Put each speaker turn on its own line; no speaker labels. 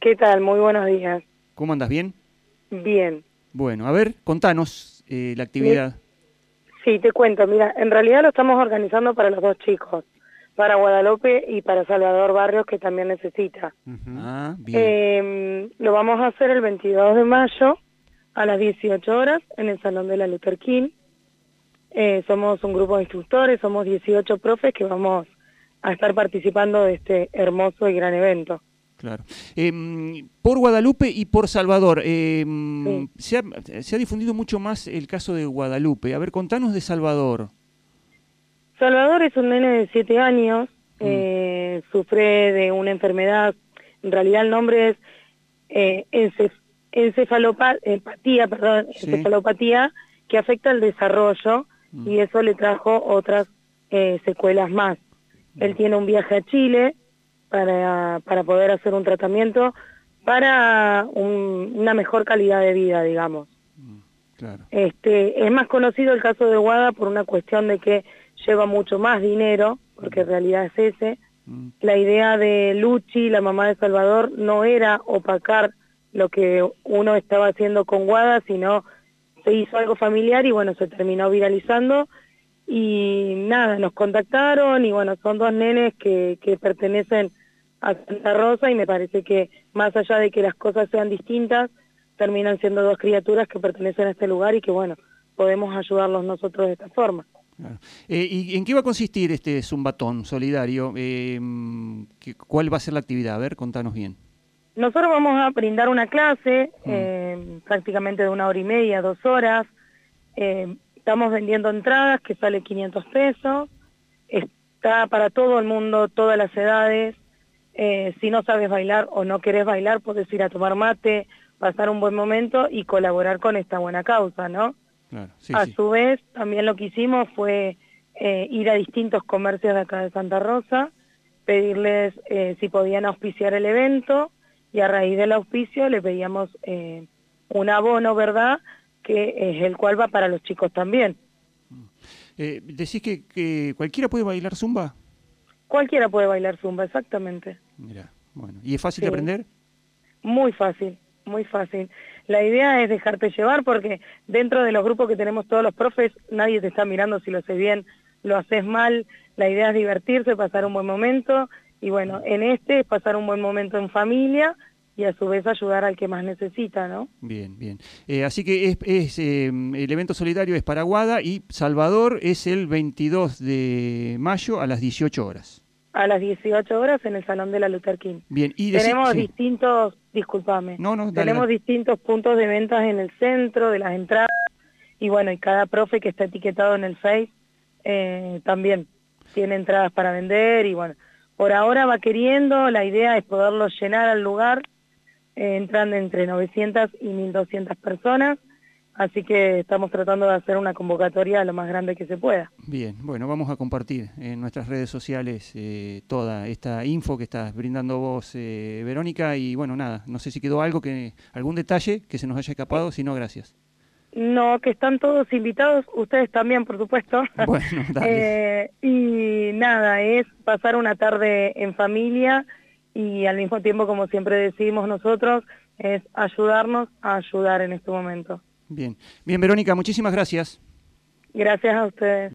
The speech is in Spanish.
¿Qué tal? Muy buenos días.
¿Cómo andas? ¿Bien?
Bien.
Bueno, a ver, contanos eh, la actividad.
Sí, te cuento. Mira, en realidad lo estamos organizando para los dos chicos, para Guadalupe y para Salvador Barrios, que también necesita.
Ah, bien.
Eh, lo vamos a hacer el 22 de mayo a las 18 horas en el Salón de la Luther King. Eh, somos un grupo de instructores, somos 18 profes que vamos a estar participando de este hermoso y gran evento.
Claro. Eh, por Guadalupe y por Salvador, eh,
Sí.
se, ha, se ha difundido mucho más el caso de Guadalupe. A ver, contanos de Salvador.
Salvador es un nene de 7 años, eh, sufre de una enfermedad, en realidad el nombre es eh, encef encefalopa- empatía, perdón,
Sí.
encefalopatía, que afecta el desarrollo
Mm.
y eso le trajo otras eh, secuelas más. Él tiene un viaje a Chile para, para poder hacer un tratamiento para un- una mejor calidad de vida, digamos.
Claro.
Este, es más conocido el caso de Guada por una cuestión de que lleva mucho más dinero, porque en realidad es ese.
Mm,
La idea de Luchi, la mamá de Salvador, no era opacar lo que uno estaba haciendo con Guada, sino se hizo algo familiar y bueno, se terminó viralizando. Y nada, nos contactaron y bueno, son dos nenes que, que pertenecen a Santa Rosa y me parece que más allá de que las cosas sean distintas, terminan siendo dos criaturas que pertenecen a este lugar y que bueno, podemos ayudarlos nosotros de esta forma.
claro. Eh, ¿Y en qué va a consistir este zumbatón solidario? Eh, mm, ¿qué- ¿Cuál va a ser la actividad? A ver, contanos bien.
Nosotros vamos a brindar una clase eh, prácticamente de una hora y media, dos horas. Estamos vendiendo entradas que sale 500 pesos. Está para todo el mundo, todas las edades. Eh, si no sabes bailar o no querés bailar, puedes ir a tomar mate, pasar un buen momento y colaborar con esta buena causa, ¿no?
Claro, sí,
a
sí.
su vez, también lo que hicimos fue eh, ir a distintos comercios de acá de Santa Rosa, pedirles eh, si podían auspiciar el evento y a raíz del auspicio le pedíamos eh, un abono, ¿verdad?, que es el cual va para los chicos también.
Eh, ¿Decís que, que cualquiera puede bailar zumba?
Cualquiera puede bailar zumba, exactamente.
Mira, bueno. ¿Y es fácil de aprender?
Muy fácil, muy fácil. La idea es dejarte llevar porque dentro de los grupos que tenemos todos los profes, nadie te está mirando si lo haces bien, lo haces mal. La idea es divertirse, pasar un buen momento y bueno, en este es pasar un buen momento en familia y a su vez ayudar al que más necesita, ¿no?
Bien, bien. Eh, así que es, es, eh, el evento solidario es para Guada y Salvador es el 22 de mayo a las 18 horas.
A las 18 horas en el Salón de la Luther King.
Bien, y
Tenemos
sí.
distintos, discúlpame,
No, no, dale,
tenemos
dale.
distintos puntos de ventas en el centro, de las entradas, y bueno, y cada profe que está etiquetado en el Face eh, también tiene entradas para vender, y bueno, por ahora va queriendo, la idea es poderlo llenar al lugar, eh, entran entre 900 y 1200 personas, así que estamos tratando de hacer una convocatoria lo más grande que se pueda.
Bien, bueno, vamos a compartir en nuestras redes sociales eh, toda esta info que estás brindando vos, eh, Verónica, y bueno, nada, no sé si quedó algo que, algún detalle que se nos haya escapado, si no, gracias.
No, que están todos invitados, ustedes también, por supuesto.
Bueno, dale.
Eh, y nada, es pasar una tarde en familia y al mismo tiempo, como siempre decimos nosotros, es ayudarnos a ayudar en este momento.
Bien, bien, Verónica, muchísimas gracias.
Gracias a ustedes.